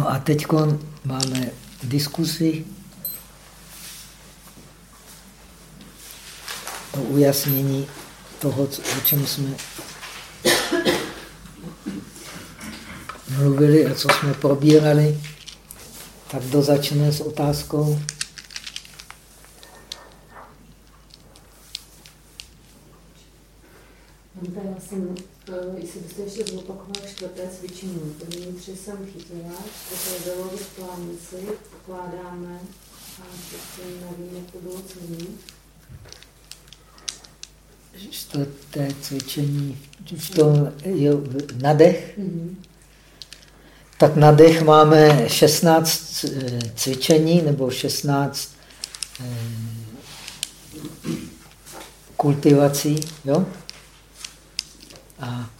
No a teď máme diskusi o ujasnění toho, o čem jsme mluvili a co jsme probírali. Tak kdo začne s otázkou? Já jsem, eh, jestli byste ještě zopakoval čtvrté cvičení. První tři jsem chytila, čtvrté bylo v plánici, pokládáme a prostě nevím, jak to bylo celý. Čtvrté cvičení, v tom, jo, nadech. Mm -hmm. Tak na dech máme 16 eh, cvičení nebo 16 eh, kultivací. Jo? A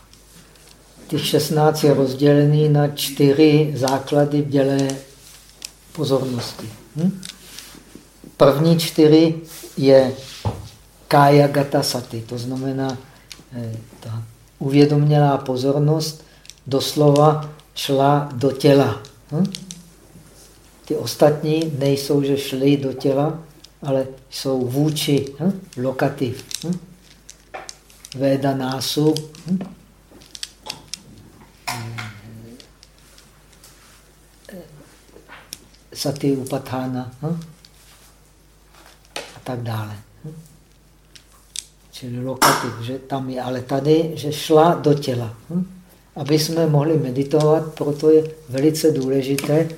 těch 16 je rozdělený na čtyři základy dělé pozornosti. Hm? První čtyři je kaya gata sati, to znamená eh, ta uvědomělá pozornost doslova šla do těla. Hm? Ty ostatní nejsou, že šly do těla, ale jsou vůči, hm? lokativ. Hm? Veda násu. Hm? Sati upatána hm? a tak dále. Hm? Čili lokativ, že tam je, ale tady, že šla do těla. Hm? aby jsme mohli meditovat, proto je velice důležité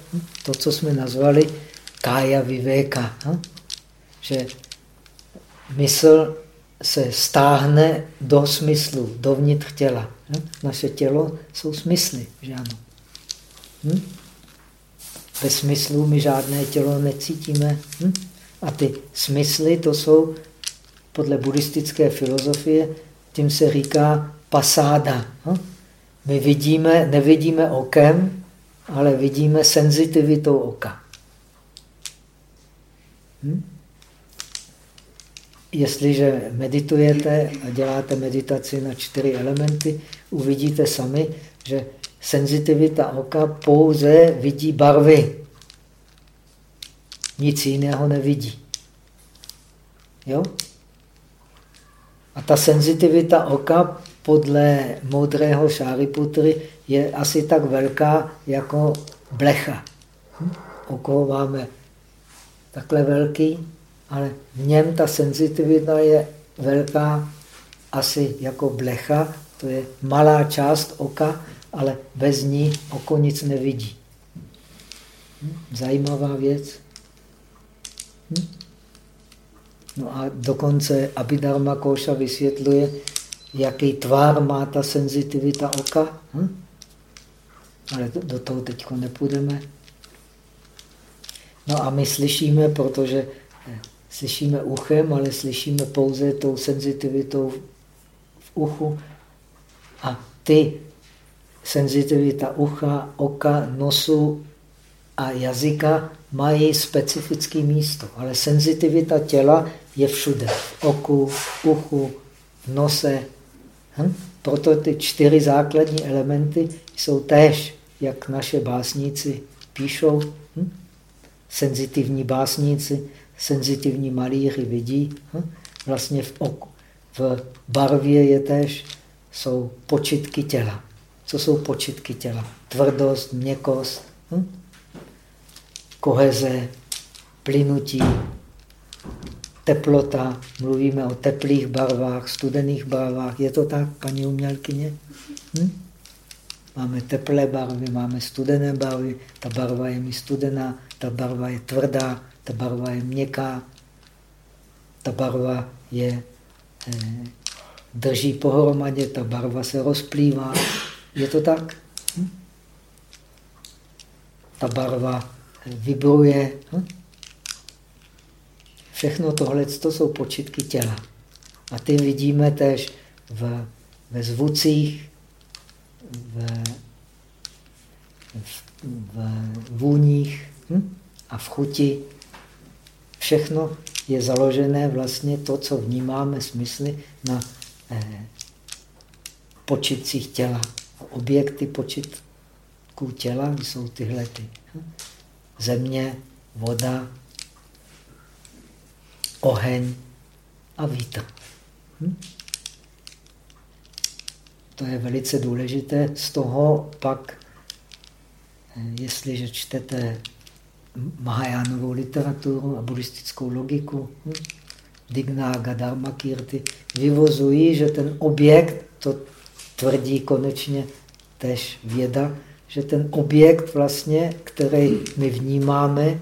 to, co jsme nazvali kája vivéka. Hm? Že mysl se stáhne do smyslu, dovnitř těla. Hm? Naše tělo jsou smysly, že ano. Hm? Bez smyslu my žádné tělo necítíme. A ty smysly, to jsou podle buddhistické filozofie, tím se říká pasáda. My vidíme, nevidíme okem, ale vidíme senzitivitou oka. Hm? Jestliže meditujete a děláte meditaci na čtyři elementy, uvidíte sami, že senzitivita oka pouze vidí barvy. Nic jiného nevidí. Jo? A ta senzitivita oka podle moudrého Šáriputry je asi tak velká jako blecha. Hm? Oko máme takhle velký, ale v něm ta senzitivita je velká asi jako blecha, to je malá část oka, ale bez ní oko nic nevidí. Hm? Zajímavá věc. Hm? No a dokonce Abhidharma Koša vysvětluje, jaký tvár má ta senzitivita oka. Hm? Ale do toho teď nepůjdeme. No a my slyšíme, protože eh, slyšíme uchem, ale slyšíme pouze tou senzitivitou v uchu. A ty senzitivita ucha, oka, nosu a jazyka mají specifické místo. Ale senzitivita těla je všude. V oku, v uchu, v nose, Hm? Proto ty čtyři základní elementy jsou též, jak naše básníci píšou. Hm? Senzitivní básníci, senzitivní malíři vidí. Hm? Vlastně v, oku, v barvě je též, jsou počitky těla. Co jsou počitky těla? Tvrdost, měkost, hm? Koheze, plynutí, teplota, mluvíme o teplých barvách, studených barvách. Je to tak, paní umělkyně? Hm? Máme teplé barvy, máme studené barvy, ta barva je mi studená, ta barva je tvrdá, ta barva je měkká, ta barva je, eh, drží pohromadě, ta barva se rozplývá. Je to tak? Hm? Ta barva vibruje. Hm? Všechno tohle to jsou počitky těla. A ty vidíme tež v, ve zvucích, v, v, v vůních hm? a v chuti. Všechno je založené vlastně to, co vnímáme smysly na eh, počitcích těla. Objekty počit těla jsou tyhle ty. Země, voda, oheň a vítr. Hm? To je velice důležité. Z toho pak, eh, jestliže čtete Mahajánovou literaturu a buddhistickou logiku, hm? Dignága, Dharma, Kirti, vyvozují, že ten objekt, to tvrdí konečně tež věda, že ten objekt vlastně, který my vnímáme,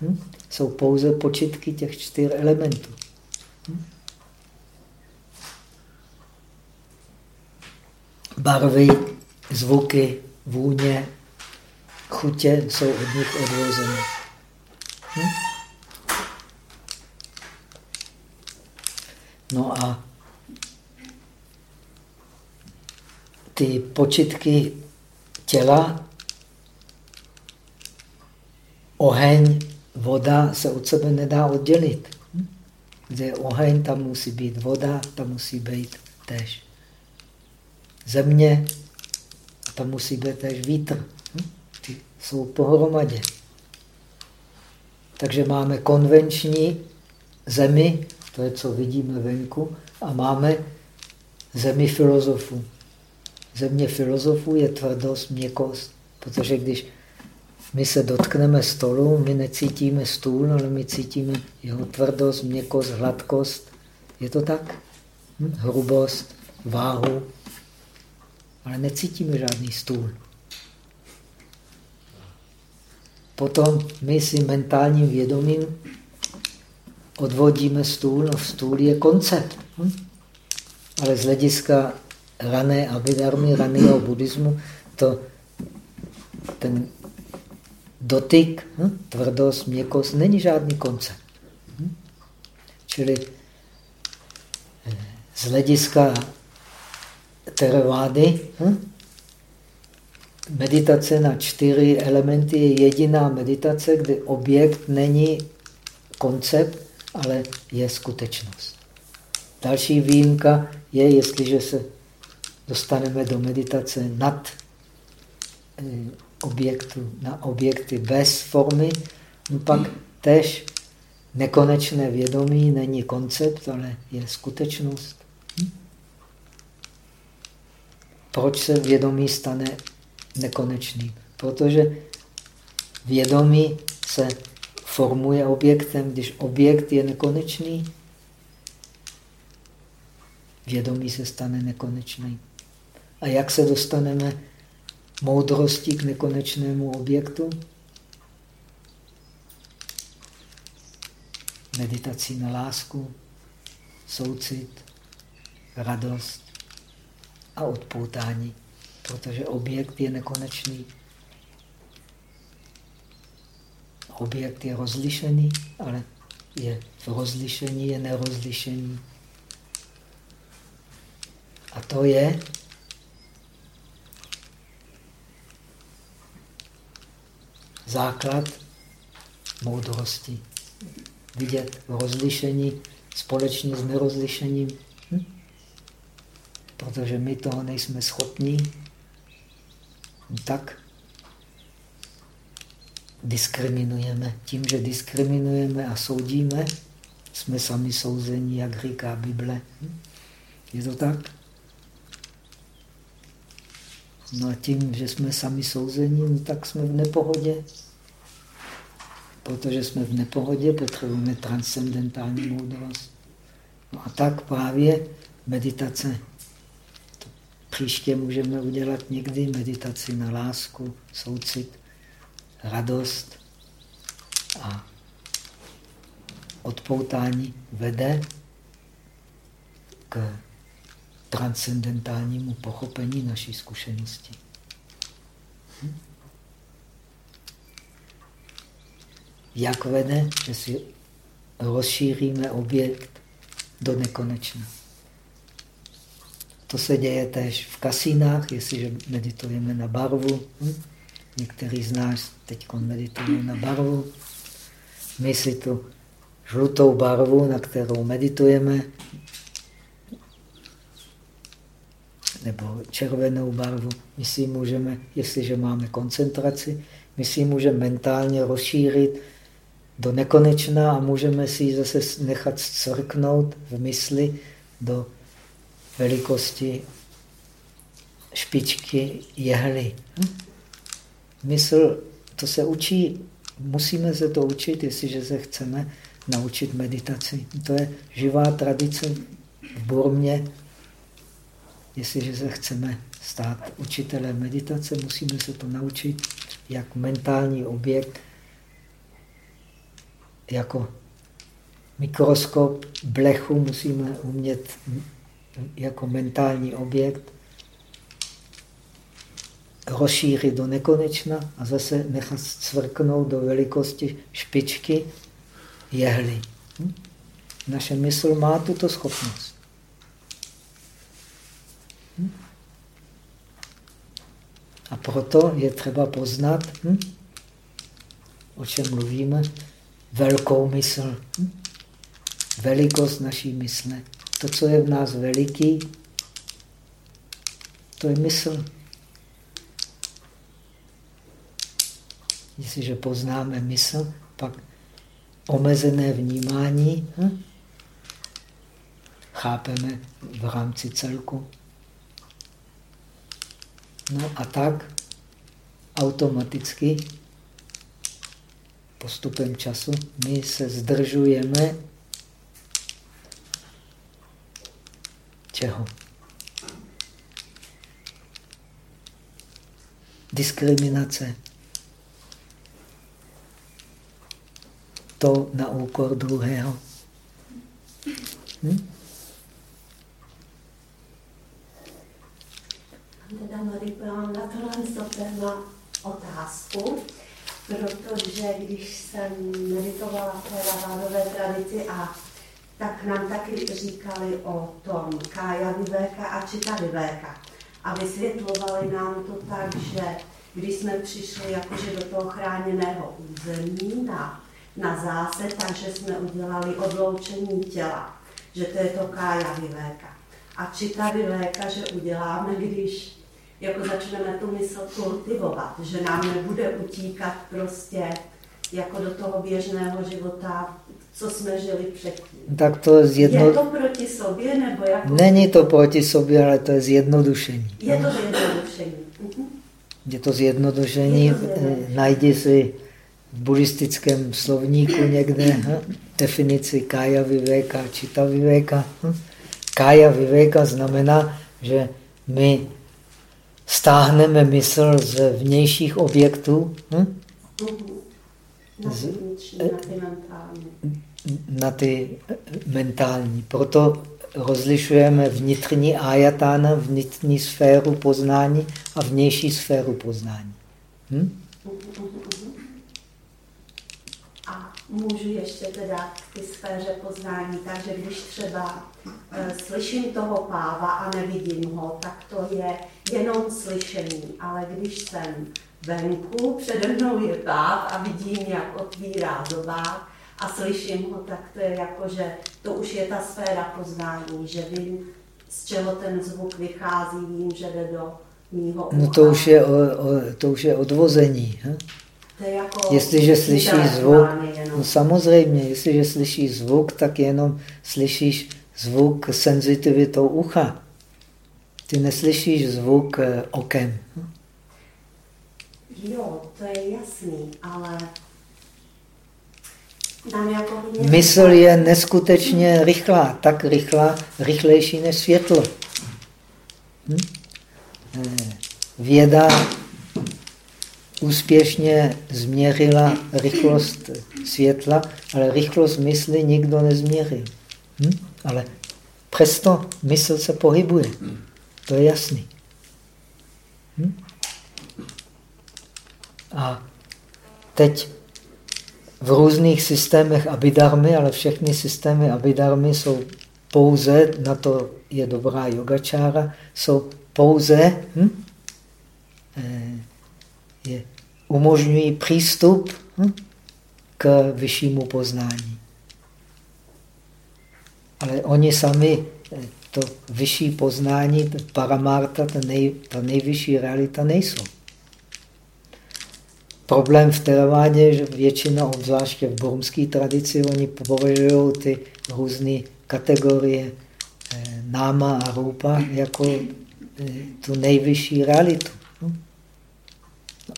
hm? jsou pouze počitky těch čtyř elementů. Hm? Barvy, zvuky, vůně, chutě jsou od nich odvozeny. Hm? No a ty počitky těla, oheň, voda se od sebe nedá oddělit. Kde je oheň, tam musí být voda, tam musí být tež země, a tam musí být tež vítr. Ty jsou pohromadě. Takže máme konvenční zemi, to je, co vidíme venku, a máme zemi filozofů. Země filozofů je tvrdost, měkost, protože když my se dotkneme stolu, my necítíme stůl, ale my cítíme jeho tvrdost, měkost, hladkost. Je to tak? Hm? Hrubost, váhu, ale necítíme žádný stůl. Potom my si mentálním vědomím odvodíme stůl a stůl je koncept. Hm? Ale z hlediska rané abidarmy, raného buddhismu, to, ten dotyk, hm? tvrdost, měkost, není žádný koncept. Hm? Čili eh, z hlediska teravády, hm? meditace na čtyři elementy je jediná meditace, kde objekt není koncept, ale je skutečnost. Další výjimka je, jestliže se dostaneme do meditace nad eh, objektu, na objekty bez formy, no pak tež nekonečné vědomí není koncept, ale je skutečnost. Hm? Proč se vědomí stane nekonečným? Protože vědomí se formuje objektem, když objekt je nekonečný, vědomí se stane nekonečným. A jak se dostaneme moudrostí k nekonečnému objektu? Meditací na lásku, soucit, radost a odpoutání, protože objekt je nekonečný. Objekt je rozlišený, ale je v rozlišení je nerozlišení. A to je základ moudrosti. Vidět rozlišení společně s nerozlišením. Hm? Protože my toho nejsme schopni, tak diskriminujeme. Tím, že diskriminujeme a soudíme, jsme sami souzení, jak říká Bible. Hm? Je to tak? No a tím, že jsme sami souzení, no tak jsme v nepohodě. Protože jsme v nepohodě, potřebujeme transcendentální moudrost. No a tak právě meditace. To příště můžeme udělat někdy meditaci na lásku, soucit, radost a odpoutání vede k transcendentálnímu pochopení naší zkušenosti. Hm? Jak vede, že si rozšíříme objekt do nekonečna. To se děje též v kasínách, jestliže meditujeme na barvu. Hm? Některý z nás teď meditují na barvu. My si tu žlutou barvu, na kterou meditujeme, nebo červenou barvu. My si můžeme, jestliže máme koncentraci, my si můžeme mentálně rozšířit do nekonečna a můžeme si ji zase nechat scvrknout v mysli do velikosti špičky jehly. Hm? Mysl, to se učí, musíme se to učit, jestliže se chceme naučit meditaci. To je živá tradice v Burmě. Jestliže se chceme stát učitelem meditace, musíme se to naučit, jak mentální objekt, jako mikroskop, blechu musíme umět jako mentální objekt rozšířit do nekonečna a zase nechat cvrknout do velikosti špičky jehly. Hm? Naše mysl má tuto schopnost. A proto je třeba poznat, hm? o čem mluvíme, velkou mysl. Hm? Velikost naší mysle. To, co je v nás veliký, to je mysl. Jestliže poznáme mysl, pak omezené vnímání hm? chápeme v rámci celku. No a tak automaticky postupem času my se zdržujeme čeho? Diskriminace. To na úkor druhého. Hm? Teda mám na tohle téma otázku, protože když jsem meditovala v té lavánové tradici a tak nám taky říkali o tom kája vyvéka a čita vyvéka. A vysvětlovali nám to tak, že když jsme přišli jakože do toho chráněného území na, na zásad, takže jsme udělali odloučení těla, že to je to kája vyvéka. A čita vyvéka, že uděláme, když jako začneme tu mysl kultivovat, že nám nebude utíkat prostě jako do toho běžného života co jsme žili předtím. Tak to zjedno... Je to proti sobě, nebo jako... Není to proti sobě, ale to je zjednodušení. Je to zjednodušení. Mhm. Je to zjednodušení. Je to zjednodušení. Najdi si v buddhistickém slovníku někde hm, definici kája vivéka, čita vivéka. Hm. Kája vivéka znamená, že my stáhneme mysl z vnějších objektů hm? na, z, na ty na ty mentální. Proto rozlišujeme vnitřní ajatána, vnitřní sféru poznání a vnější sféru poznání. Hm? Můžu ještě teda k ty sféře poznání, takže když třeba e, slyším toho páva a nevidím ho, tak to je jenom slyšení, ale když jsem venku, přede mnou je páv a vidím, jak otvírá zobák, a slyším ho, tak to je jako, že to už je ta sféra poznání, že vím, z čeho ten zvuk vychází, vím, že jde do mýho ucha. No to už je, o, o, to už je odvození. He? Jako jestliže slyšíš zvuk, no samozřejmě, jestliže slyšíš zvuk, tak jenom slyšíš zvuk senzitivitou ucha. Ty neslyšíš zvuk eh, okem. Jo, to je jasný, ale Mysl je neskutečně rychlá, tak rychlá, rychlejší než světlo. Hm? Eh, věda úspěšně změřila rychlost světla, ale rychlost mysli nikdo nezměřil. Hm? Ale přesto mysl se pohybuje. To je jasný. Hm? A teď v různých systémech abidarmy, ale všechny systémy abidarmy jsou pouze, na to je dobrá yogačára, jsou pouze, hm, eh, je, umožňují přístup hm, k vyššímu poznání. Ale oni sami to vyšší poznání, paramarta, ta, nej, ta nejvyšší realita nejsou. Problém v teravádě je, že většina, obzvláště v burmské tradici, oni považují ty různé kategorie eh, náma a rupa jako eh, tu nejvyšší realitu.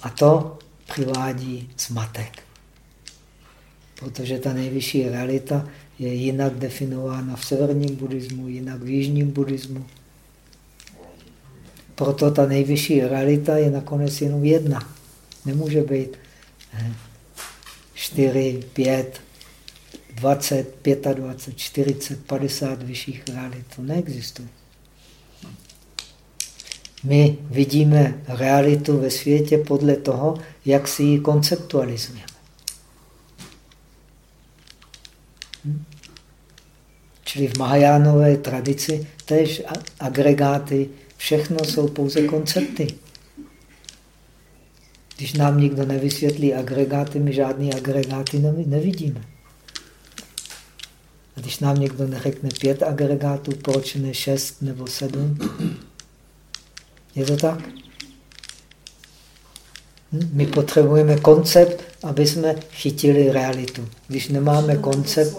A to přivádí zmatek. Protože ta nejvyšší realita je jinak definována v severním buddhismu, jinak v jižním buddhismu. Proto ta nejvyšší realita je nakonec jenom jedna. Nemůže být 4, 5, 20, 25, 40, 50 vyšších realit. To neexistuje. My vidíme realitu ve světě podle toho, jak si ji konceptualizujeme. Čili v Mahajánové tradici tež agregáty, všechno jsou pouze koncepty. Když nám nikdo nevysvětlí agregáty, my žádný agregáty nevidíme. A když nám někdo neřekne pět agregátů, proč ne šest nebo sedm? Je to tak? Hm? My potřebujeme koncept, aby jsme chytili realitu. Když nemáme koncept,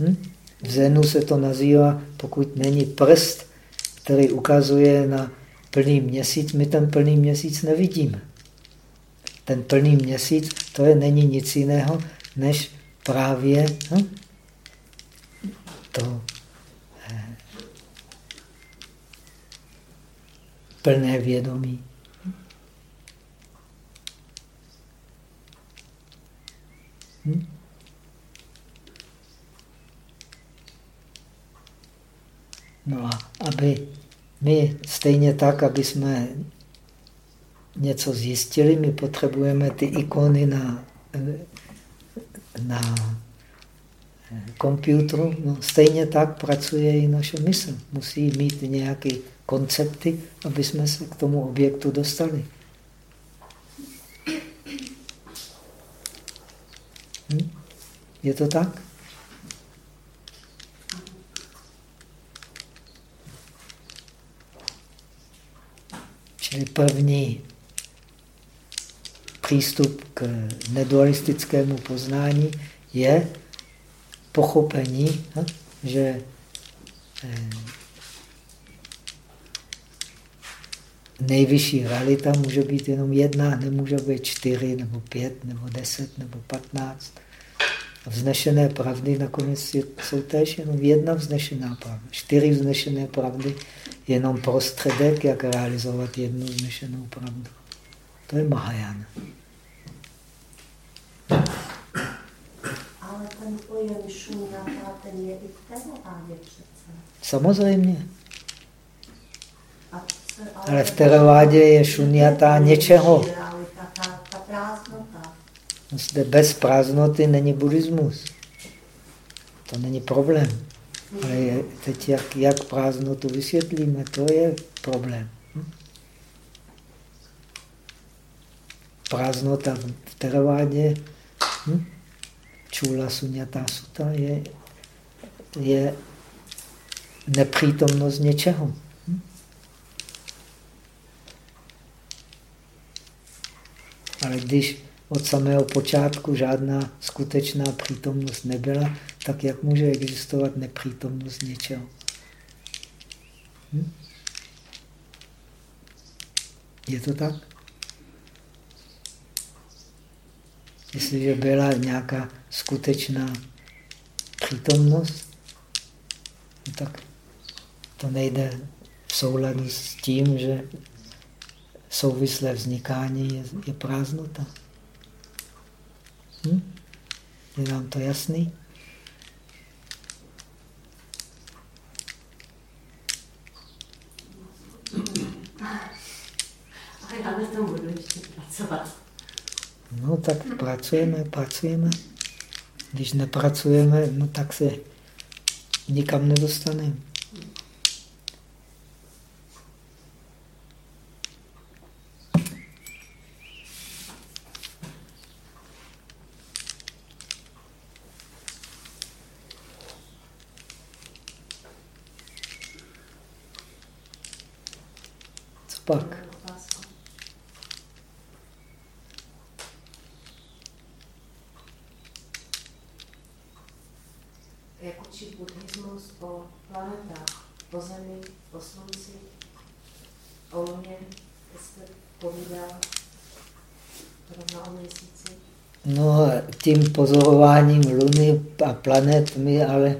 hm? v Zenu se to nazývá, pokud není prst, který ukazuje na plný měsíc, my ten plný měsíc nevidíme. Ten plný měsíc, to je, není nic jiného, než právě hm? to plné vědomí. Hm? No a aby my stejně tak, aby jsme něco zjistili, my potřebujeme ty ikony na, na počítači. No, stejně tak pracuje i naše mysl. Musí mít nějaké koncepty, aby jsme se k tomu objektu dostali. Hm? Je to tak? Čili první přístup k nedualistickému poznání je pochopení, hm, že eh, nejvyšší realita může být jenom jedna, nemůže být čtyři, nebo pět, nebo deset, nebo patnáct. Vznešené pravdy nakonec jsou též jenom jedna vznešená pravda. Čtyři vznešené pravdy jenom prostředek, jak realizovat jednu vznešenou pravdu. To je Mahajana. Ale ten pojem šunyata, ten je i v teravádě přece. Samozřejmě. Ale v teravádě je šunyata něčeho. Zde bez prázdnoty není buddhismus. To není problém. Ale je, teď jak, jak prázdnotu vysvětlíme, to je problém. Hm? Prázdnota v teravádě Hm? Čula sunyata suta je, je nepřítomnost něčeho. Ale když od samého počátku žádná skutečná přítomnost nebyla, tak jak může existovat nepřítomnost něčeho? Hm? Je to tak? Jestliže byla nějaká skutečná přítomnost, no tak to nejde v souladu s tím, že souvislé vznikání je, je prázdnota. Hm? Je nám to jasný? Ale já na tom budu ještě pracovat. No tak pracujeme, pracujeme. Když nepracujeme, no tak se nikam nedostaneme. pak. Jak učí buddhismus o planetách, o Zemi, o Slunci, o Luně, jste povídal rovna o měsíci? No, tím pozorováním Luny a planet my ale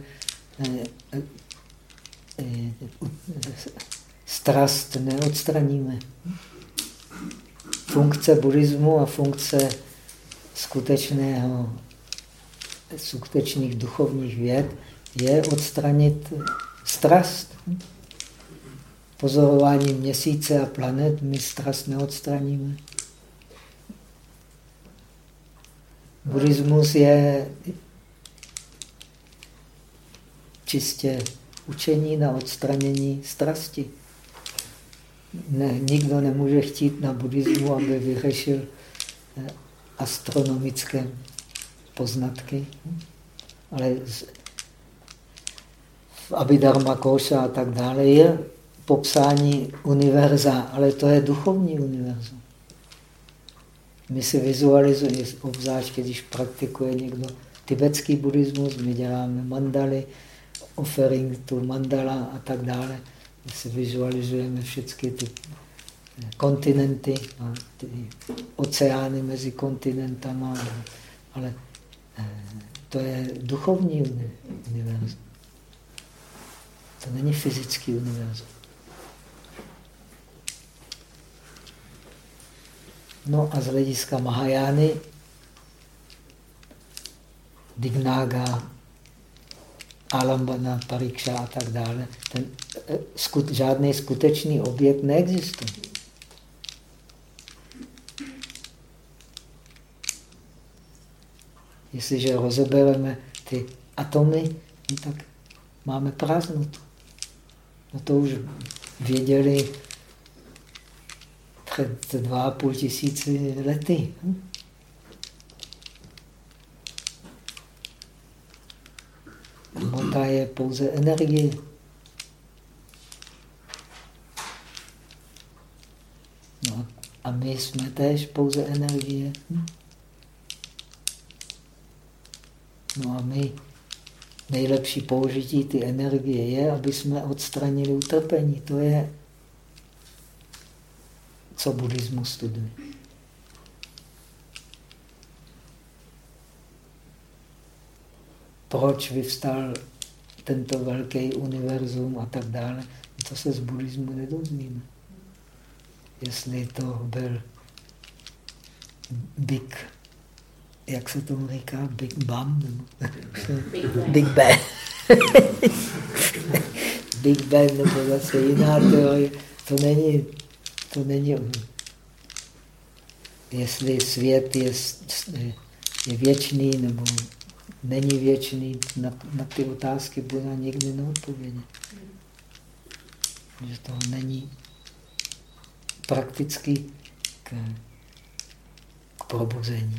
eh, eh, strast neodstraníme. Funkce buddhismu a funkce skutečného, skutečných duchovních věd je odstranit strast. Pozorování měsíce a planet my strast neodstraníme. Buddhismus je čistě učení na odstranění strasti. Ne, nikdo nemůže chtít na buddhismu, aby vyřešil eh, astronomické poznatky, ale v Abhidharma Koša a tak dále je popsání univerza, ale to je duchovní univerzum. My si vizualizujeme, obzvlášť když praktikuje někdo tibetský buddhismus, my děláme mandaly, offering tu mandala a tak dále. My si vizualizujeme všechny ty kontinenty a ty oceány mezi kontinentama, ale eh, to je duchovní univerzum. To není fyzický univerzum. No a z hlediska Mahajány, Dignaga, Alambana, Parikša a tak dále, ten eh, skut, žádný skutečný objekt neexistuje. Jestliže rozebereme ty atomy, no tak máme prázdnotu. No to už věděli před dva a půl tisíci lety. Hm? Hmota je pouze energie. No, a my jsme též pouze energie. No a my nejlepší použití ty energie je, aby jsme odstranili utrpení. To je co buddhismus studuje. Proč vyvstal tento velký univerzum a tak dále, to se z buddhismu nedozvíme. Jestli to byl Big, jak se tomu říká, Big Bang? Big Bang. Big Bang nebo zase jiná teorie. To není to není jestli svět je, je věčný nebo není věčný, na, na ty otázky Buddha nikdy neodpovědět. Že to není prakticky k, k probuzení.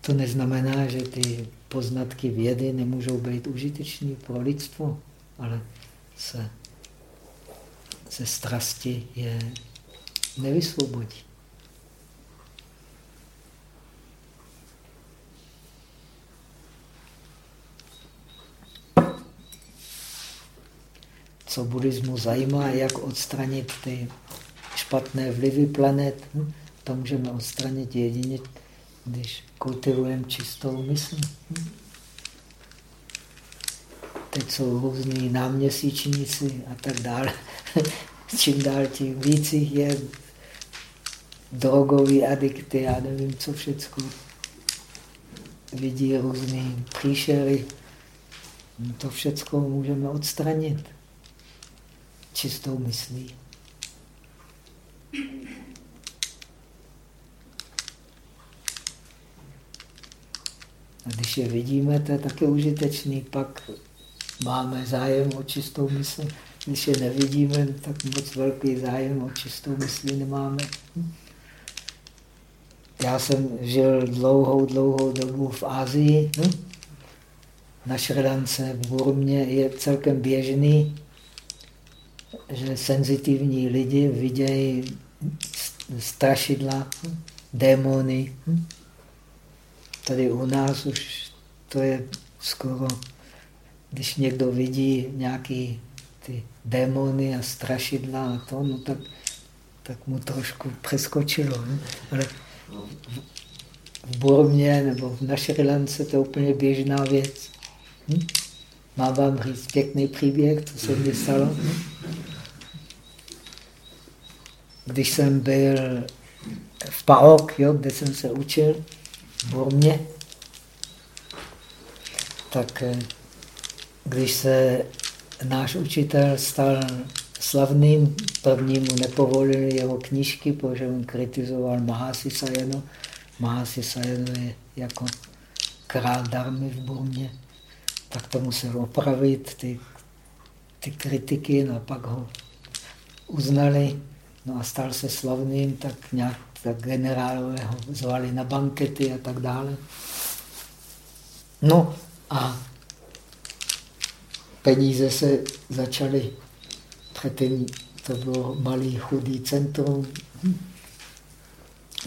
To neznamená, že ty poznatky vědy nemůžou být užitečné pro lidstvo ale se, se strasti je nevysvobodí. Co buddhismu zajímá, jak odstranit ty špatné vlivy planet, hm? to můžeme odstranit jedině, když kultivujeme čistou mysl. Hm? Teď jsou různí náměsíčníci a tak dále. Čím dál tím víc je drogový adikty, já nevím, co všechno. Vidí různý příšery. To všechno můžeme odstranit čistou myslí. A když je vidíme, to je také užitečný, pak máme zájem o čistou mysl. Když je nevidíme, tak moc velký zájem o čistou mysli nemáme. Já jsem žil dlouhou, dlouhou dobu v Ázii. Na Šrilance v Burmě je celkem běžný, že senzitivní lidi vidějí strašidla, démony. Tady u nás už to je skoro, když někdo vidí nějaký ty démony a strašidla a to, no tak, tak mu trošku přeskočilo. Ne? Ale v Burmě nebo v Našrilance to je úplně běžná věc. Hm? Mám vám říct pěkný příběh, co se mi stalo. Když jsem byl v Paok, jo, kde jsem se učil, v Burmě, tak eh, když se náš učitel stal slavným, první mu nepovolili jeho knížky, protože on kritizoval Mahasi Sayano. Mahasi Sayano je jako král darmy v Burmě, tak to musel opravit, ty, ty kritiky, no a pak ho uznali, no a stal se slavným, tak nějak tak generálové ho zvali na bankety a tak dále. No a peníze se začaly, předtím to bylo malý chudý centrum,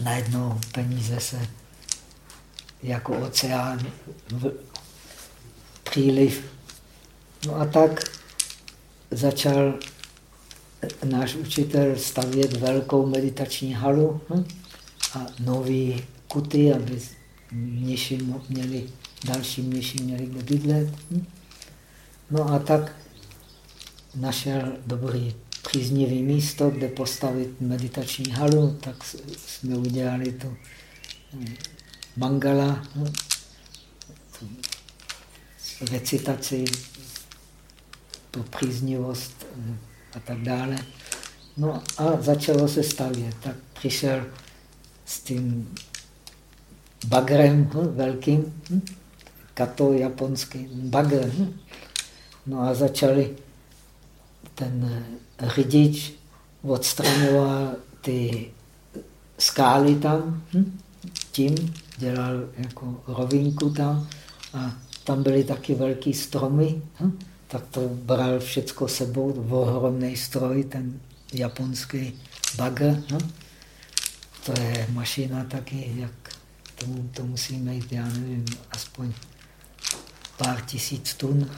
najednou peníze se jako oceán, v, příliv. No a tak začal náš učitel stavět velkou meditační halu hm? a nový kuty, aby mniši měli, další mniši měli kde bydlet. Hm? No a tak našel dobrý příznivý místo, kde postavit meditační halu, tak jsme udělali tu hm, mangala, hm? tu recitaci pro příznivost a tak dále. No a začalo se stavět. Tak přišel s tím bagrem hm, velkým, hm, kato japonský bagr. Hm. No a začali ten řidič odstraňoval ty skály tam, hm, tím dělal jako rovinku tam a tam byly taky velké stromy. Hm tak to bral všecko sebou, ohromný stroj, ten japonský bagr. No? To je mašina taky, jak tomu to musí mít, já nevím, aspoň pár tisíc tun.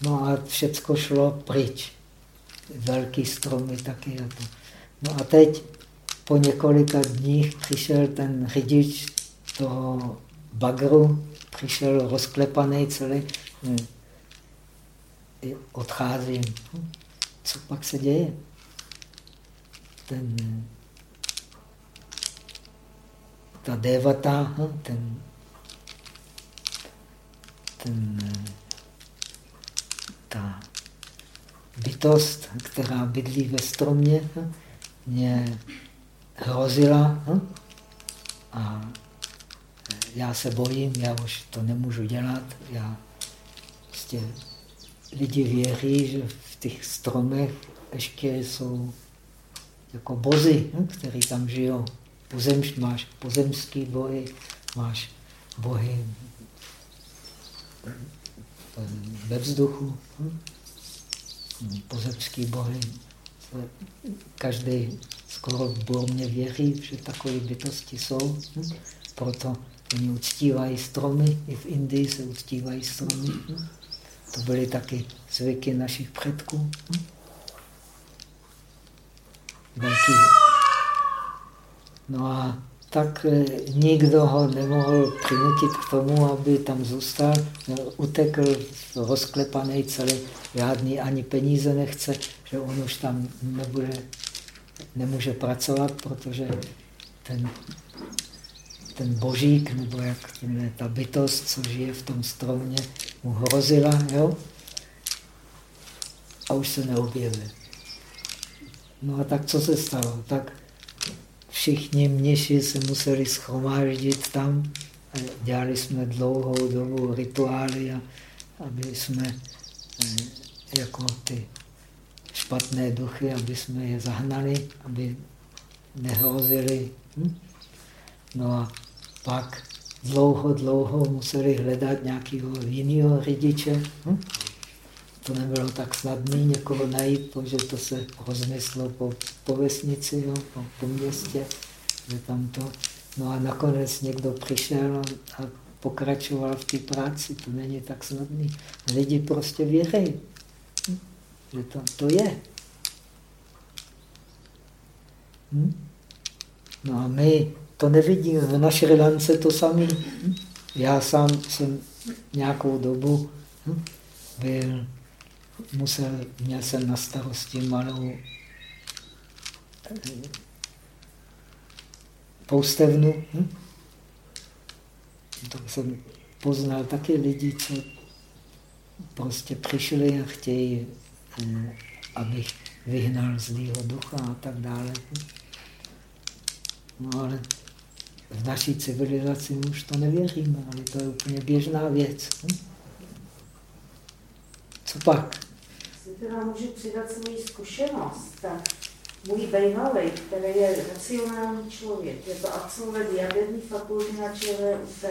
Hm? No a všecko šlo pryč. Velký stromy taky. A to. No a teď po několika dních přišel ten řidič toho bagru, přišel rozklepaný celý, hm, odcházím. Co pak se děje? Ten, ta devata, ten, ten, ta bytost, která bydlí ve stromě, mě hrozila a já se bojím, já už to nemůžu dělat, já prostě lidi věří, že v těch stromech ještě jsou jako bozy, hm, který tam žijou. Pozemš, máš pozemský bohy, máš bohy ve vzduchu, hm, pozemský bohy. Každý skoro v Burmě věří, že takové bytosti jsou. Hm, proto oni uctívají stromy, i v Indii se uctívají stromy. To byly taky zvyky našich předků. Hm? Velký. No a tak e, nikdo ho nemohl přinutit k tomu, aby tam zůstal. No, utekl rozklepaný celý, žádný ani peníze nechce, že on už tam nebude, nemůže pracovat, protože ten ten božík, nebo jak je ta bytost, co žije v tom stromě, mu hrozila, jo? A už se neobjevil. No a tak co se stalo? Tak všichni mniši se museli schromáždit tam. Dělali jsme dlouhou dobu rituály, a, aby jsme eh, jako ty špatné duchy, aby jsme je zahnali, aby nehrozili. Hm? No a pak dlouho, dlouho museli hledat nějakého jiného řidiče. Hm? To nebylo tak snadné někoho najít, protože to se rozmyslo po, po vesnici, jo, po, po městě, že tam to. No a nakonec někdo přišel a pokračoval v té práci. To není tak snadný. Lidi prostě věří, že to, to je. Hm? No a my to nevidíme. Na Šri Lance to samé. Hm? Já sám jsem nějakou dobu hm? byl, musel, měl jsem na starosti malou eh, poustevnu. Hm? Tak jsem poznal taky lidi, co prostě přišli a chtějí, eh, abych vyhnal zlýho ducha a tak dále. No ale v naší civilizaci už to nevěříme, ale to je úplně běžná věc. Hm? Co pak? Jestli teda můžu přidat svoji zkušenost, tak můj bývalý, který je racionální člověk, je to absolvent jaderní fakulty na ČVUT.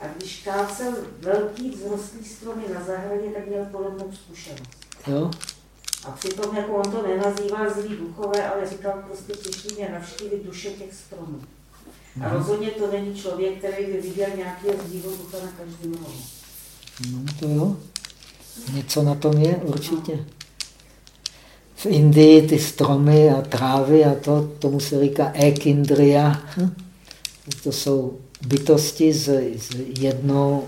A když kácel velký vzrostlý stromy na zahradě, tak měl podobnou zkušenost. Jo? A přitom, jako on to nenazývá zlý duchové, ale říkal, prostě přišli mě navštívit duše těch stromů. A Mhm. rozhodně to není člověk, který by viděl nějakého zlýho ducha na každém rohu. No to jo. Něco na tom je určitě. V Indii ty stromy a trávy a to, tomu se říká ekindria. Hm? To jsou bytosti s, s jednou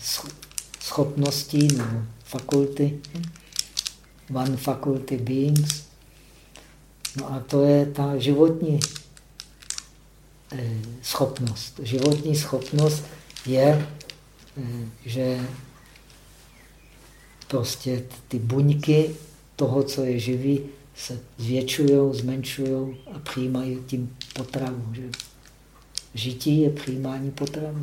sch- schopností nebo fakulty. One faculty beings. No a to je ta životní eh, schopnost. Životní schopnost je, eh, že prostě ty buňky toho, co je živý, se zvětšují, zmenšují a přijímají tím potravu. Že? Žití je přijímání potravu.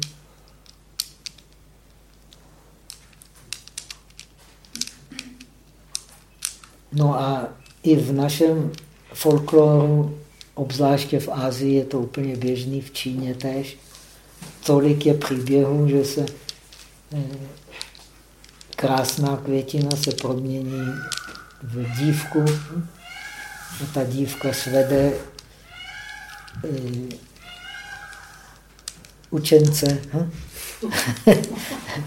No a i v našem folkloru, obzvláště v Asii, je to úplně běžný, v Číně též. Tolik je příběhů, že se eh, krásná květina se promění v dívku. A ta dívka svede eh, učence. hm?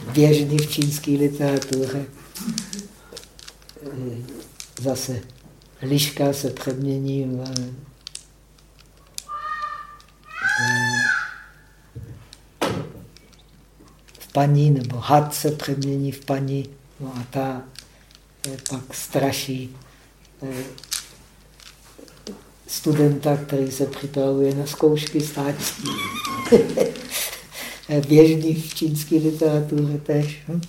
Běžný v čínské literatuře. Eh, Zase liška se přemění v, v paní, nebo had se přemění v paní, no a ta eh, pak straší eh, studenta, který se připravuje na zkoušky státní. Běžný v čínské literatuře tež. Hm?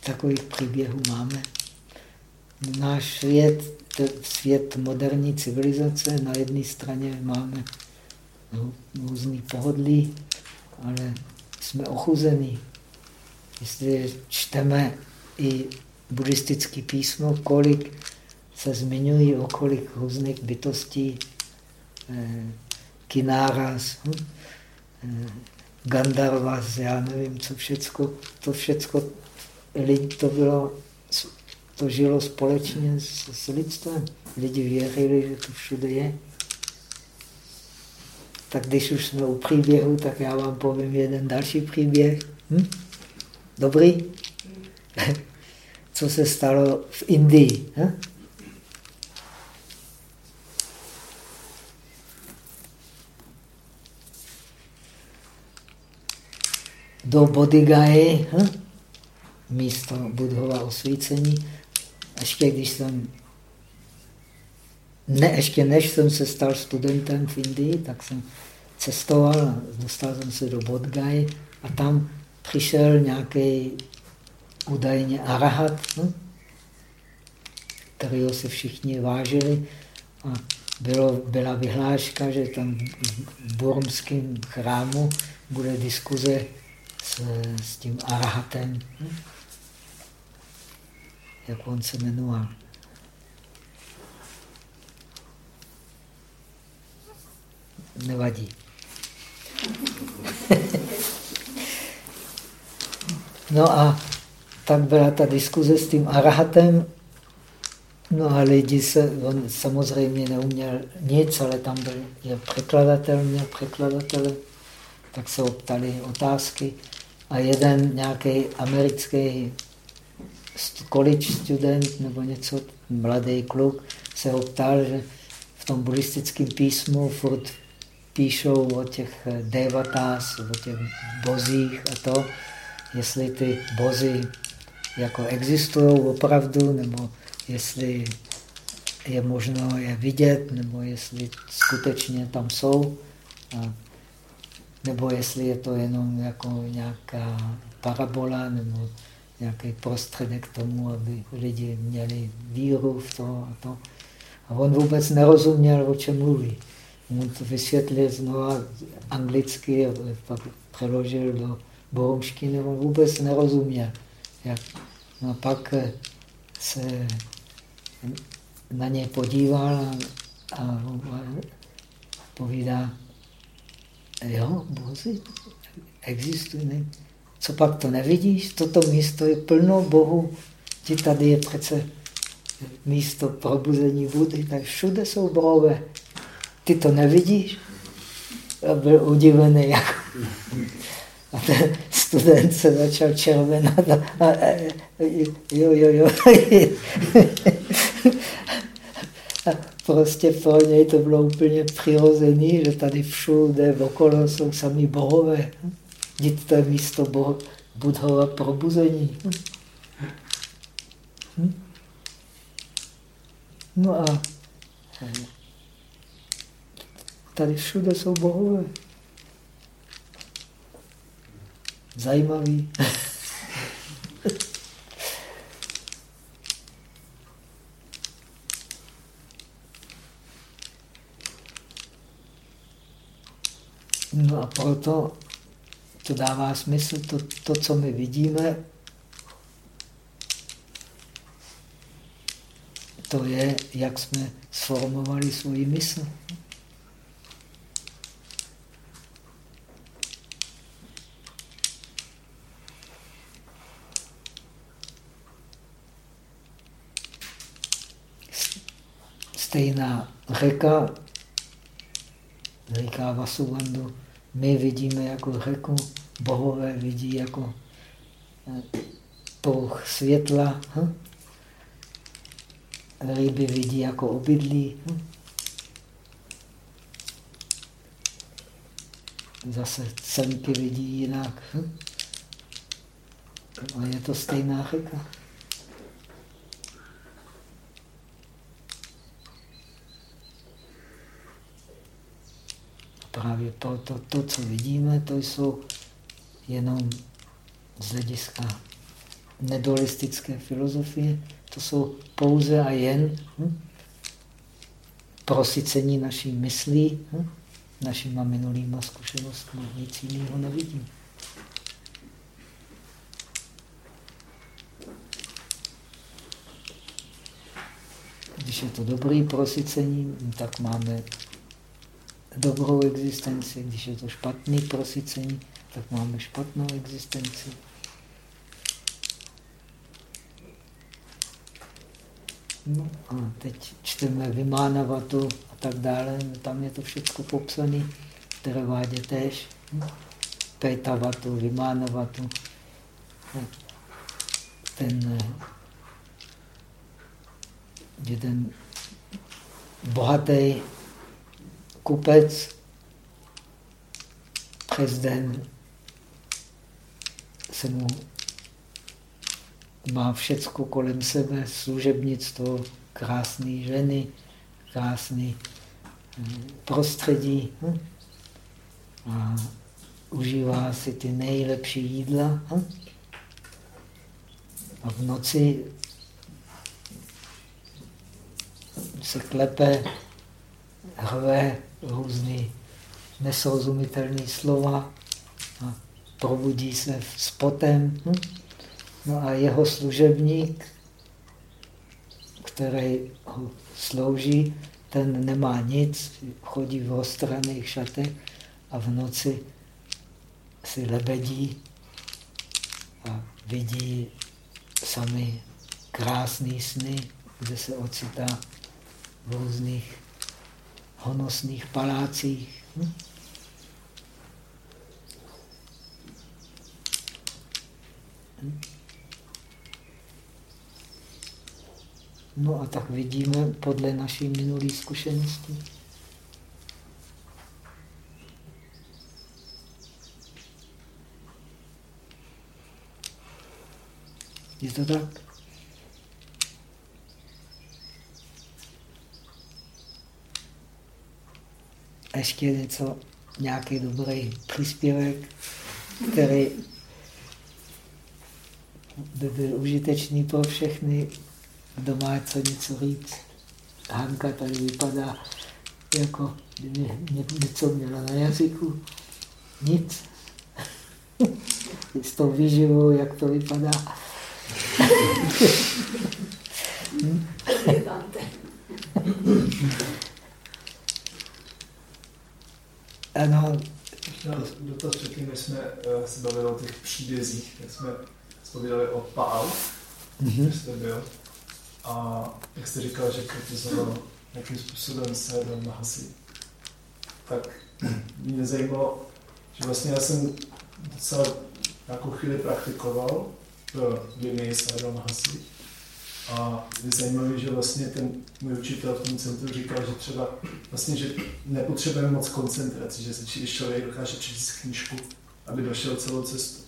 Takových příběhů máme. Náš svět, svět moderní civilizace, na jedné straně máme různý pohodlí, ale jsme ochuzení. Jestli čteme i buddhistické písmo, kolik se zmiňují o kolik různých bytostí, eh, Kináras, hm? eh, Gandharvas, já nevím, co všecko, to všecko, to bylo, to žilo společně s, s lidstvem. Lidi věřili, že to všude je. Tak když už jsme u příběhu, tak já vám povím jeden další příběh. Hm? Dobrý? Co se stalo v Indii? Hm? Do Bodhigaje, hm? místo Budhova osvícení, ještě když jsem, ne, ještě než jsem se stal studentem v Indii, tak jsem cestoval a dostal jsem se do Bodhgaje a tam přišel nějaký údajně arahat, hm? kterého se všichni vážili a bylo, byla vyhláška, že tam v burmském chrámu bude diskuze s, s tím arahatem. Hm? Jak on se jmenoval? nevadí. no a tak byla ta diskuze s tím arahatem. No a lidi se, on samozřejmě neuměl nic, ale tam byl je překladatel, měl překladatele, tak se optali otázky. A jeden nějaký americký college student nebo něco, mladý kluk, se optal, že v tom buddhistickém písmu furt píšou o těch devatás, o těch bozích a to, jestli ty bozy jako existují opravdu, nebo jestli je možno je vidět, nebo jestli skutečně tam jsou, a, nebo jestli je to jenom jako nějaká parabola, nebo nějaký prostředek k tomu, aby lidi měli víru v to a to. A on vůbec nerozuměl, o čem mluví. On to vysvětlil znovu anglicky, pak přeložil do bohomštiny, on vůbec nerozuměl. Jak. No a pak se na něj podíval a, a povídá, jo, bozy existují, ne? Co pak to nevidíš? Toto místo je plno Bohu. Ti tady je přece místo probuzení Budy, tak všude jsou bohové. Ty to nevidíš? A byl udivený. Jako. A ten student se začal červenat a, a, a jo, jo, jo. A prostě pro něj to bylo úplně přirozené, že tady všude okolo jsou sami bohové. Je místo boho, budhova probuzení. Hm? No a tady všude jsou bohové. Zajímavý. No a proto to dává smysl, to, to co my vidíme, to je, jak jsme sformovali svoji mysl. Stejná řeka, říká Vasubandu, my vidíme jako řeku, bohové vidí jako eh, prouh světla, hm? ryby vidí jako obydlí. Hm? Zase semky vidí jinak. Hm? A je to stejná řeka. Právě proto to, co vidíme, to jsou jenom z hlediska nedualistické filozofie, to jsou pouze a jen hm, prosycení naší myslí, hm, našima minulýma zkušenostmi. Nic jiného nevidím. Když je to dobrý prosycení, tak máme dobrou existenci. Když je to špatný prosycení, tak máme špatnou existenci. No a teď čteme Vimánavatu a tak dále, no, tam je to všechno popsané, Teravádě tež, Pejtavatu, Vimánavatu, ten jeden bohatý kupec přes den se mu má všecko kolem sebe, služebnictvo, krásné ženy, krásné hm, prostředí hm? a užívá si ty nejlepší jídla. Hm? A v noci se klepe, hrve různý nesrozumitelné slova a probudí se s potem. Hm? No a jeho služebník, který ho slouží, ten nemá nic, chodí v roztrhaných šatech a v noci si lebedí a vidí sami krásné sny, kde se ocitá v různých honosných palácích. Hm? Hm? No a tak vidíme podle naší minulé zkušenosti. Je to tak? Ještě něco, nějaký dobrý příspěvek, který by byl užitečný pro všechny, kdo má co něco říct. Hanka tady vypadá jako něco měla na jazyku. Nic. S tou výživou, jak to vypadá. hm? Ano. Dotaz předtím, než jsme uh, se bavili o těch příbězích, jak jsme zpovídali o Pál, mm-hmm. jste byl. A jak jste říkal, že kritizoval, jakým způsobem se dal Mahasi. Tak mě zajímalo, že vlastně já jsem docela nějakou chvíli praktikoval v linii Sadal Mahasi. A je zajímavé, že vlastně ten můj učitel v tom centru říkal, že třeba vlastně, že nepotřebujeme moc koncentraci, že se když člověk dokáže číst knížku, aby došel celou cestu.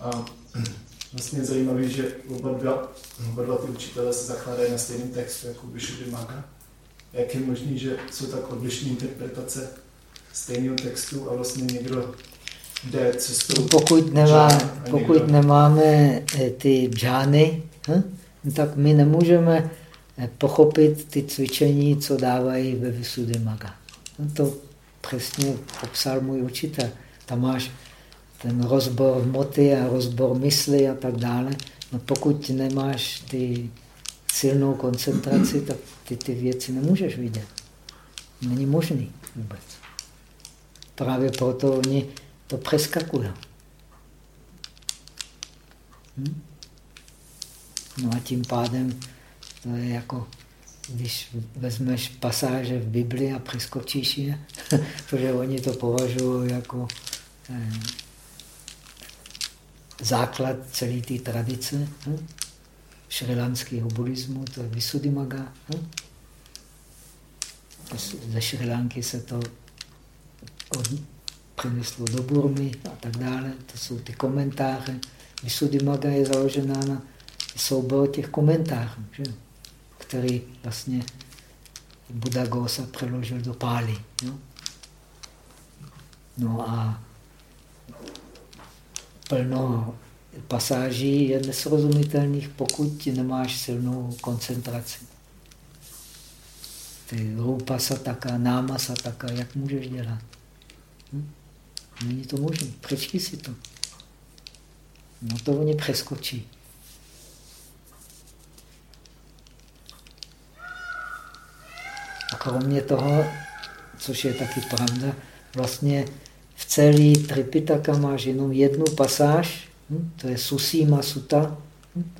A vlastně je zajímavé, že oba dva, oba dva ty učitelé se zakládají na stejném textu, jako Maga. Jak je možné, že jsou tak odlišné interpretace stejného textu a vlastně někdo jde cestou... Pokud, nemá, pokud nemáme eh, ty džány, hm? No tak my nemůžeme eh, pochopit ty cvičení, co dávají ve Maga. No to přesně popsal můj učitel. Tam máš ten rozbor moty a rozbor mysli a tak dále. No pokud nemáš ty silnou koncentraci, tak ty ty věci nemůžeš vidět. Není možný vůbec. Právě proto oni to přeskakují. Hm? No a tím pádem to je jako, když vezmeš pasáže v Bibli a přeskočíš je, protože oni to považují jako eh, základ celé té tradice hm? šrilanského buddhismu, to je Visuddhimagga. Hm? Ze Šrilanky se to od, přineslo do Burmy a tak dále. To jsou ty komentáře. Visuddhimagga je založená na soubor těch komentářů, že? který vlastně Buddha Gosa přeložil do Páli. No? no a plno pasáží je nesrozumitelných, pokud nemáš silnou koncentraci. Ty rupa sataka, náma sataka, jak můžeš dělat? Hm? Není to možné. Přečti si to. No to oni přeskočí. Kromě toho, což je taky pravda, vlastně v celý Tripitaka máš jenom jednu pasáž, hm, to je Susima Sutta, hm,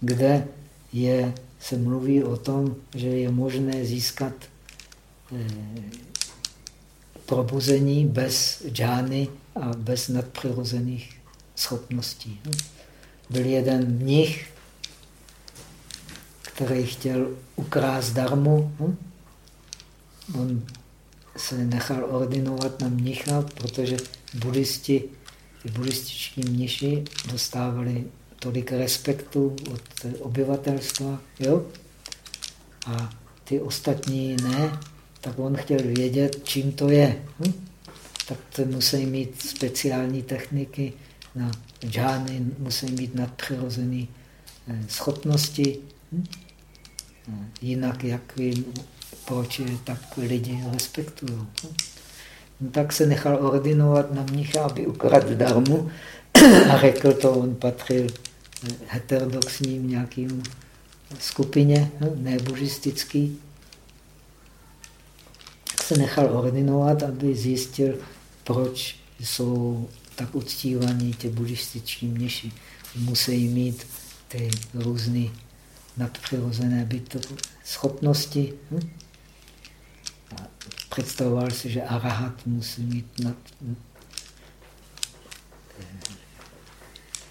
kde je, se mluví o tom, že je možné získat eh, probuzení bez džány a bez nadpřirozených schopností. Hm. Byl jeden mnich, který chtěl ukrást darmu, on se nechal ordinovat na mnicha, protože buddhisti, ty buddhističtí mniši dostávali tolik respektu od obyvatelstva, jo? a ty ostatní ne, tak on chtěl vědět, čím to je. Hm? Tak to musí mít speciální techniky na džány, musí mít nadpřirozené eh, schopnosti. Hm? Jinak, jak vím, proč je tak lidi respektují. No, tak se nechal ordinovat na mnicha, aby ukradl darmu a řekl to, on patřil heterodoxním nějakým skupině, no, ne buddhistický. se nechal ordinovat, aby zjistil, proč jsou tak uctívaní ti buddhističní mniši. Musí mít ty různé nadpřirozené schopnosti. Hm? Představoval si, že arahat musí mít nad, eh,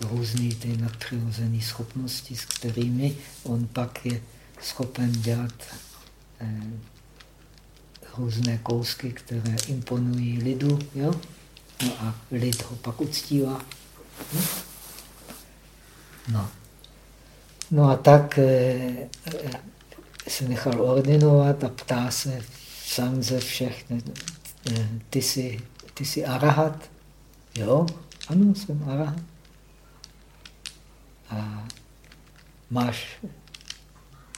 různé ty nadpřirozené schopnosti, s kterými on pak je schopen dělat eh, různé kousky, které imponují lidu. Jo? No a lid ho pak uctívá. No. No a tak eh, se nechal ordinovat a ptá se sám ze všech, eh, ty jsi, ty jsi arahat? Jo, ano, jsem arahat. A máš,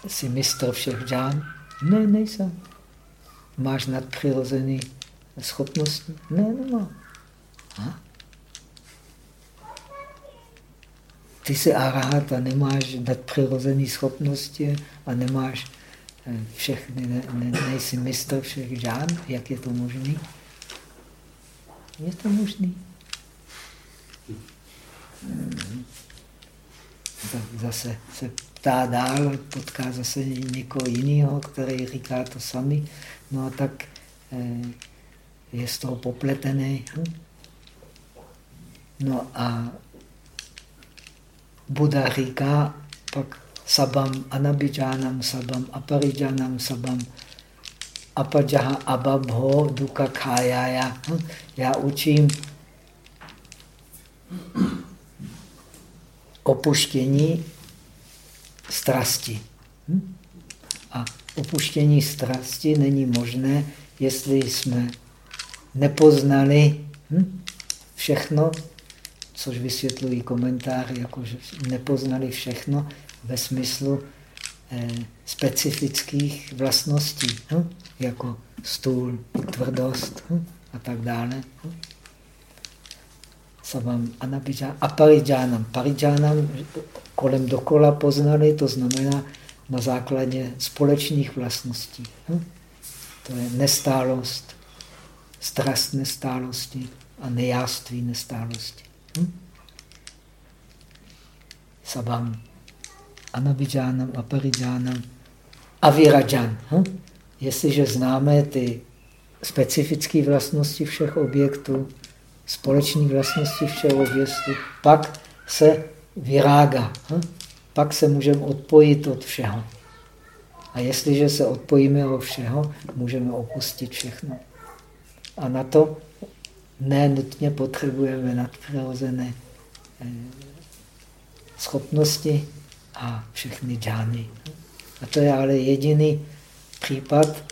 jsi mistr všech džán? Ne, nejsem. Máš nadpřirozený schopnosti? Ne, nemám. Ha? Ty jsi arahat a nemáš nadpřirozené schopnosti a nemáš všechny, ne, ne, nejsi mistr všech žán, jak je to možný? Je to možný. Hmm. Zase se ptá dál, potká zase někoho jiného, který říká to sami, no a tak eh, je z toho popletený. No a Buddha říká pak sabam anabidžánam sabam aparidžánam sabam apajaha ababho duka khájája. Hm? Já učím opuštění strasti. Hm? A opuštění strasti není možné, jestli jsme nepoznali hm? všechno, což vysvětlují komentáři, jako že nepoznali všechno ve smyslu eh, specifických vlastností, hm? jako stůl, tvrdost hm? a tak dále. Hm? Anabidžá a paridžánam. Paridžánam kolem dokola poznali, to znamená na základě společných vlastností. Hm? To je nestálost, strast nestálosti a nejáství nestálosti. Hm? Sabam, Anabidžánam, Aparidžánam, Aviradžan. Hm? Jestliže známe ty specifické vlastnosti všech objektů, společné vlastnosti všech objektů, pak se vyrága. Hm? Pak se můžeme odpojit od všeho. A jestliže se odpojíme od všeho, můžeme opustit všechno. A na to nenutně potřebujeme nadpřirozené eh, schopnosti a všechny džány. A to je ale jediný případ,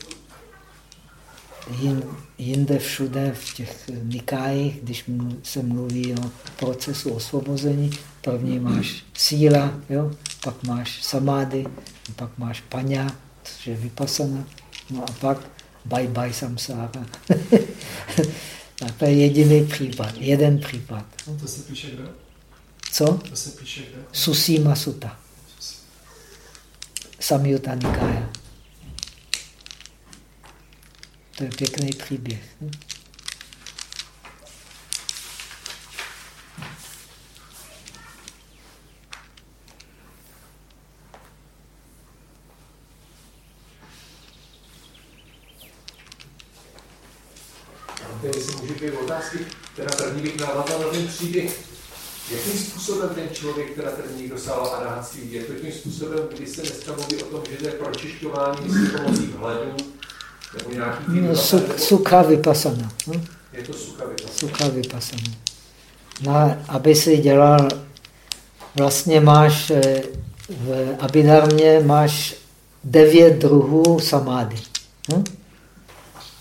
jinde všude v těch nikájích, když se mluví o procesu osvobození, první máš síla, jo? pak máš samády, pak máš paňa, což je vypasana, no a pak bye bye samsára. A to je jediný případ, jeden případ. No, to se píše kde? Co? To se píše kde? Susima Sutta. Samyutta Nikaya. To je pěkný příběh. Hm? Tady si můžu dvě otázky. Teda první bych navázal na ten příběh. Jakým způsobem ten člověk, teda ten někdo sála arácí, je to tím způsobem, kdy se dneska mluví o tom, že to je pročišťování s pomocí vhledu, nebo nějaký no, su. Sukha vypasana. Hm? Je to sukha vypasana. Sukha vypasana. No, aby si dělal, vlastně máš eh, v Abidarmě máš devět druhů samády. Hm?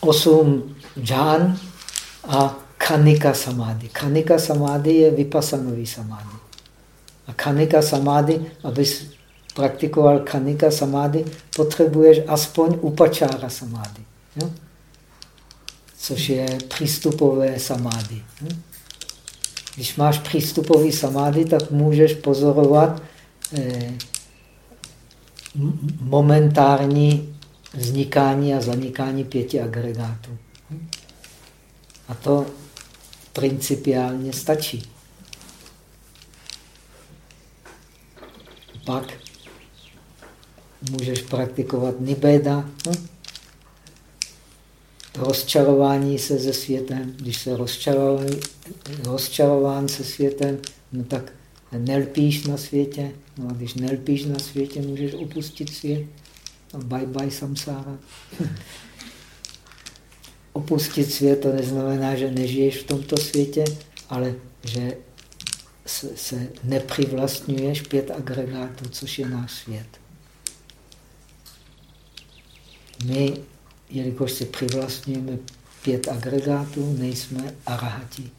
Osm džán, a kanika samády. Kanika samády je vypasanový samády. A kanika samády, abys praktikoval kanika samády, potřebuješ aspoň upačára samády. Jo? Což je přístupové samády. Když máš přístupový samády, tak můžeš pozorovat eh, momentární vznikání a zanikání pěti agregátů. A to principiálně stačí. Pak můžeš praktikovat nibeda, hm? rozčarování se se světem. Když se rozčarován se světem, no tak nelpíš na světě. No a když nelpíš na světě, můžeš opustit svět. A bye bye samsára. opustit svět to neznamená, že nežiješ v tomto světě, ale že se nepřivlastňuješ pět agregátů, což je náš svět. My, jelikož si přivlastňujeme pět agregátů, nejsme arahati.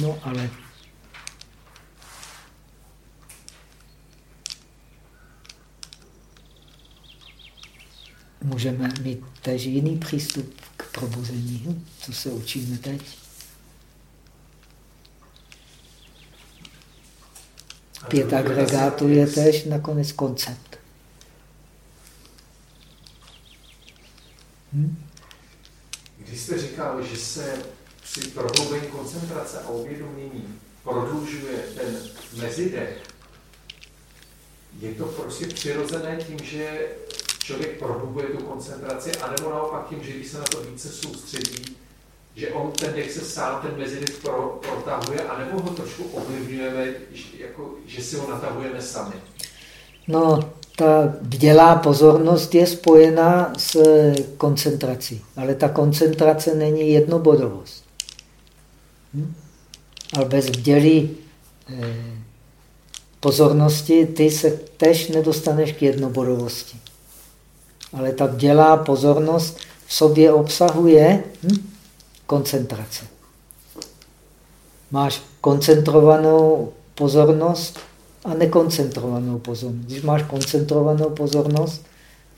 No ale můžeme mít tež jiný přístup k probuzení, co se učíme teď. Pět agregátů je tež nakonec koncept. Hm? Když jste říkal, že se při prohloubení koncentrace a uvědomění prodlužuje ten mezidech, je to prostě přirozené tím, že člověk prohlubuje tu koncentraci, anebo naopak tím, že když se na to více soustředí, že on ten dech se sám, ten mezidech pro, protahuje, anebo ho trošku ovlivňujeme, jako, že si ho natahujeme sami? No, ta bdělá pozornost je spojená s koncentrací, ale ta koncentrace není jednobodovost. Hm? Ale bez bdělý eh, pozornosti ty se tež nedostaneš k jednobodovosti. Ale ta bdělá pozornost v sobě obsahuje hm, koncentrace. Máš koncentrovanou pozornost a nekoncentrovanou pozornost. Když máš koncentrovanou pozornost,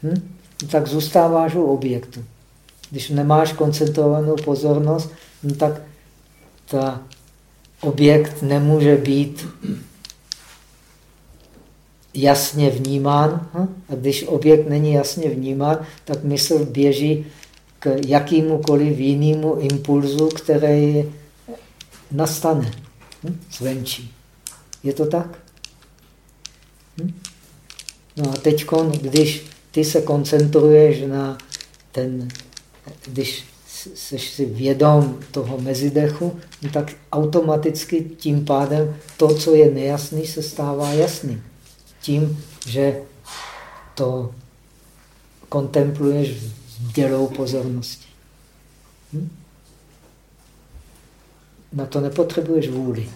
hm, tak zůstáváš u objektu. Když nemáš koncentrovanou pozornost, hm, tak ta objekt nemůže být jasně vnímán. Hm? A když objekt není jasně vnímán, tak mysl běží k jakýmukoliv jinému impulzu, který nastane hm? zvenčí. Je to tak? Hm? No a teď, když ty se koncentruješ na ten, když jsi si vědom toho mezidechu, no tak automaticky tím pádem to, co je nejasný, se stává jasným. Tím, že to kontempluješ dělou pozornosti. Hm? Na to nepotřebuješ vůli.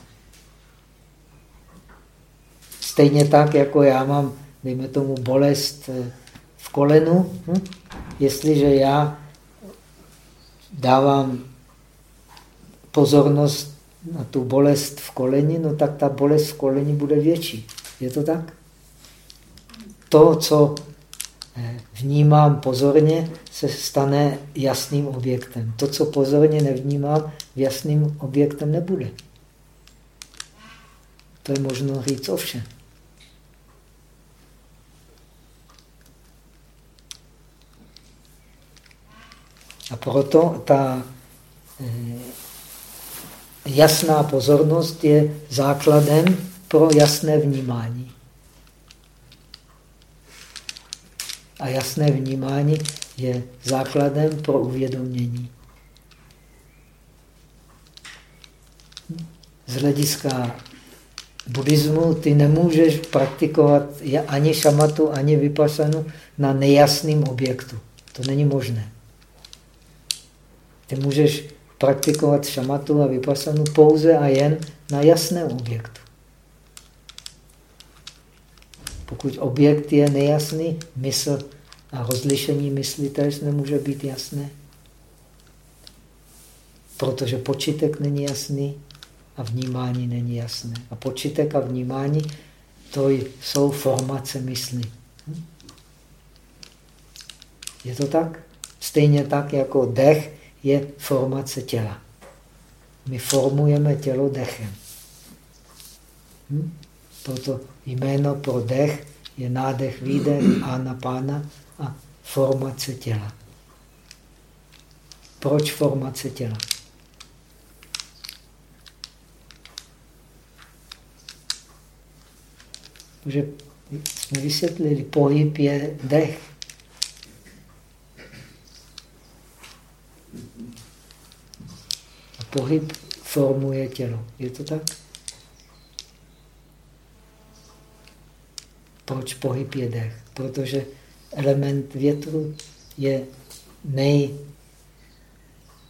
Stejně tak, jako já mám, dejme tomu, bolest eh, v kolenu. Hm? Jestliže já dávám pozornost na tu bolest v koleni, no tak ta bolest v koleni bude větší. Je to tak? To, co eh, vnímám pozorně, se stane jasným objektem. To, co pozorně nevnímám, jasným objektem nebude. To je možno říct ovšem. A proto ta eh, jasná pozornost je základem pro jasné vnímání. A jasné vnímání je základem pro uvědomění. Z hlediska buddhismu ty nemůžeš praktikovat ani šamatu, ani vypasanu na nejasným objektu. To není možné. Ty můžeš praktikovat šamatu a vypasanu pouze a jen na jasném objektu. Pokud objekt je nejasný, mysl a rozlišení mysli tež nemůže být jasné. Protože počitek není jasný a vnímání není jasné. A počitek a vnímání to jsou formace mysli. Hm? Je to tak? Stejně tak jako dech je formace těla. My formujeme tělo dechem. Hm? Proto jméno pro dech je nádech, výdech, ána, pána a formace těla. Proč formace těla? Protože jsme vysvětlili, pohyb je dech. A pohyb formuje tělo. Je to tak? Proč pohyb je dech? Protože element větru je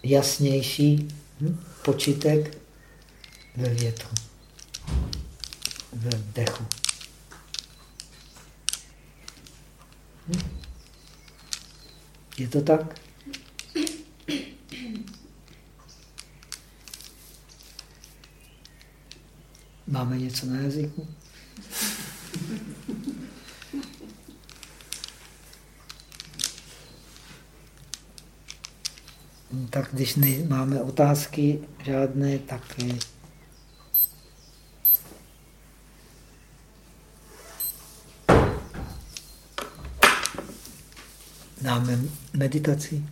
nejjasnější hm, počitek ve větru, v dechu. Hm? Je to tak? Máme něco na jazyku? Tak když máme otázky žádné, tak dáme meditaci.